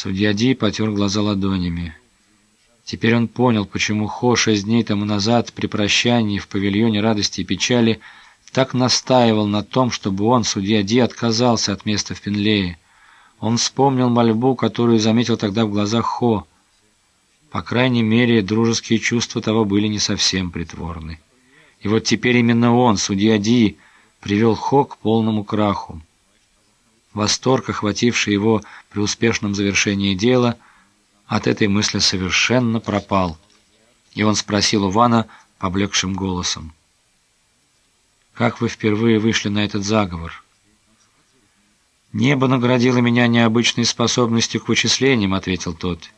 Судья Ди потер глаза ладонями. Теперь он понял, почему Хо шесть дней тому назад при прощании в павильоне радости и печали так настаивал на том, чтобы он, судья Ди, отказался от места в Пенлее. Он вспомнил мольбу, которую заметил тогда в глазах Хо. По крайней мере, дружеские чувства того были не совсем притворны. И вот теперь именно он, судья Ди, привел Хо к полному краху. Восторг, охвативший его при успешном завершении дела – от этой мысли совершенно пропал. И он спросил у Вана поблекшим голосом. «Как вы впервые вышли на этот заговор?» «Небо наградило меня необычной способностью к вычислениям», — ответил тот.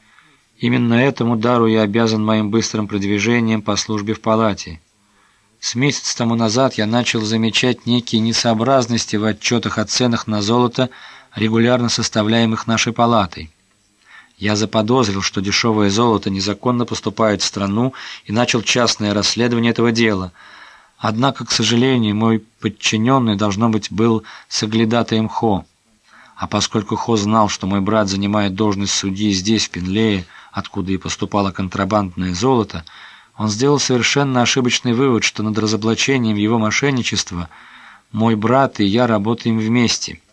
«Именно этому дару я обязан моим быстрым продвижением по службе в палате. С месяц тому назад я начал замечать некие несообразности в отчетах о ценах на золото, регулярно составляемых нашей палатой». Я заподозрил, что дешевое золото незаконно поступает в страну и начал частное расследование этого дела. Однако, к сожалению, мой подчиненный, должно быть, был соглядатаем Хо. А поскольку Хо знал, что мой брат занимает должность судьи здесь, в Пенлее, откуда и поступало контрабандное золото, он сделал совершенно ошибочный вывод, что над разоблачением его мошенничества мой брат и я работаем вместе –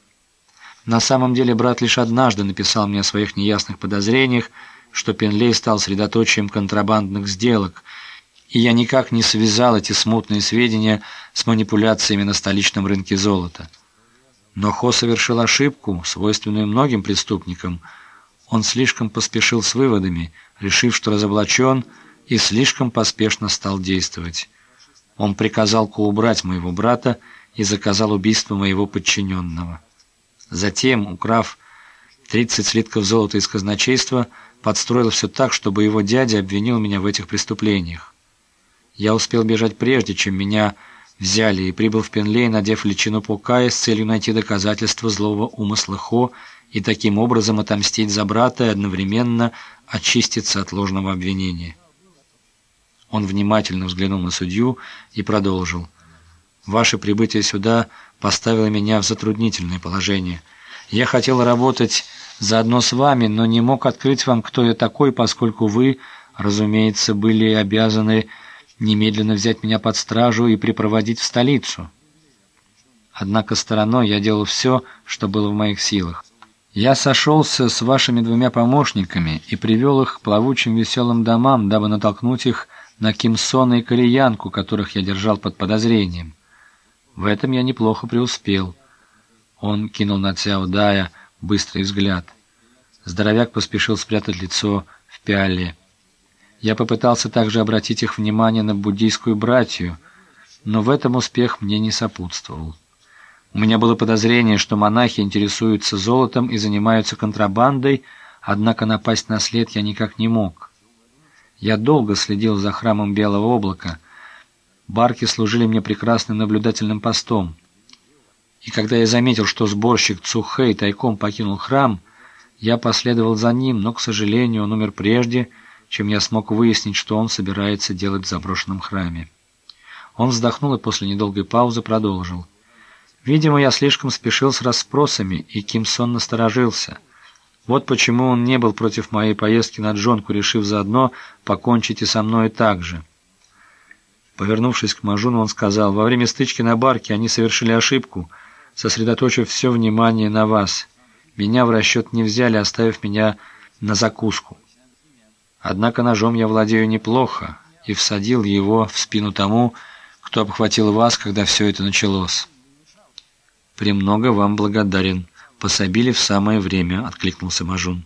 на самом деле брат лишь однажды написал мне о своих неясных подозрениях, что Пенлей стал средоточием контрабандных сделок, и я никак не связал эти смутные сведения с манипуляциями на столичном рынке золота. Но Хо совершил ошибку, свойственную многим преступникам. Он слишком поспешил с выводами, решив, что разоблачен, и слишком поспешно стал действовать. Он приказал Ко убрать моего брата и заказал убийство моего подчиненного. Затем, украв 30 слитков золота из казначейства, подстроил все так, чтобы его дядя обвинил меня в этих преступлениях. Я успел бежать прежде, чем меня взяли, и прибыл в Пенлей, надев личину Пукая с целью найти доказательства злого умысла Хо и таким образом отомстить за брата и одновременно очиститься от ложного обвинения. Он внимательно взглянул на судью и продолжил. «Ваше прибытие сюда – поставила меня в затруднительное положение. Я хотел работать заодно с вами, но не мог открыть вам, кто я такой, поскольку вы, разумеется, были обязаны немедленно взять меня под стражу и припроводить в столицу. Однако стороной я делал все, что было в моих силах. Я сошелся с вашими двумя помощниками и привел их к плавучим веселым домам, дабы натолкнуть их на Кимсона и Кореянку, которых я держал под подозрением. В этом я неплохо преуспел. Он кинул на Цяо Дая быстрый взгляд. Здоровяк поспешил спрятать лицо в пиале. Я попытался также обратить их внимание на буддийскую братью, но в этом успех мне не сопутствовал. У меня было подозрение, что монахи интересуются золотом и занимаются контрабандой, однако напасть на след я никак не мог. Я долго следил за храмом Белого облака — Барки служили мне прекрасным наблюдательным постом. И когда я заметил, что сборщик Цухэй тайком покинул храм, я последовал за ним, но, к сожалению, он умер прежде, чем я смог выяснить, что он собирается делать в заброшенном храме. Он вздохнул и после недолгой паузы продолжил. Видимо, я слишком спешил с расспросами, и Кимсон насторожился. Вот почему он не был против моей поездки на Джонку, решив заодно покончить и со мной так же. Повернувшись к Мажуну, он сказал, «Во время стычки на барке они совершили ошибку, сосредоточив все внимание на вас. Меня в расчет не взяли, оставив меня на закуску. Однако ножом я владею неплохо и всадил его в спину тому, кто обхватил вас, когда все это началось». «Премного вам благодарен. Пособили в самое время», — откликнулся Мажун.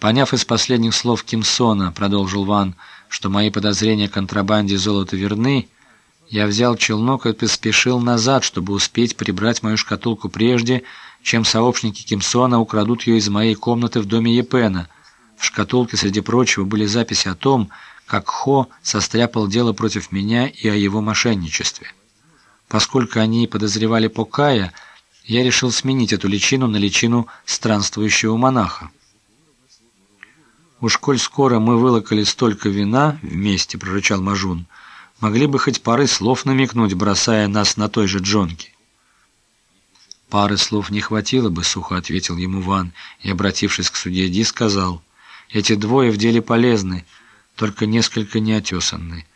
Поняв из последних слов Кимсона, продолжил Ван, что мои подозрения о контрабанде золота верны, я взял челнок и поспешил назад, чтобы успеть прибрать мою шкатулку прежде, чем сообщники Кимсона украдут ее из моей комнаты в доме Епена. В шкатулке, среди прочего, были записи о том, как Хо состряпал дело против меня и о его мошенничестве. Поскольку они подозревали Покая, я решил сменить эту личину на личину странствующего монаха. «Уж коль скоро мы вылокали столько вина вместе», — прорычал Мажун, — «могли бы хоть пары слов намекнуть, бросая нас на той же джонке». Пары слов не хватило бы, сухо ответил ему Ван и, обратившись к судье Ди, сказал, «Эти двое в деле полезны, только несколько неотесанны.